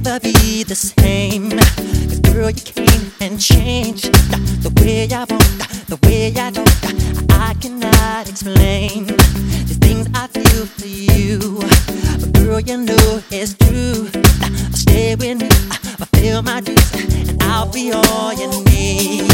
never be the same. Girl, you came and changed the way I want, the way I talk. I cannot explain the things I feel for you. But girl, you know it's true. Stay with me, fulfill my dreams, and I'll be all you need.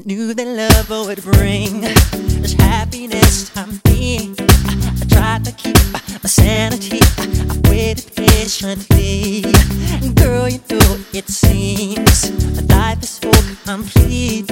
I knew that love would bring this happiness I'm being. I tried to keep my sanity. I waited patiently. And Girl, you know it seems life is so complete.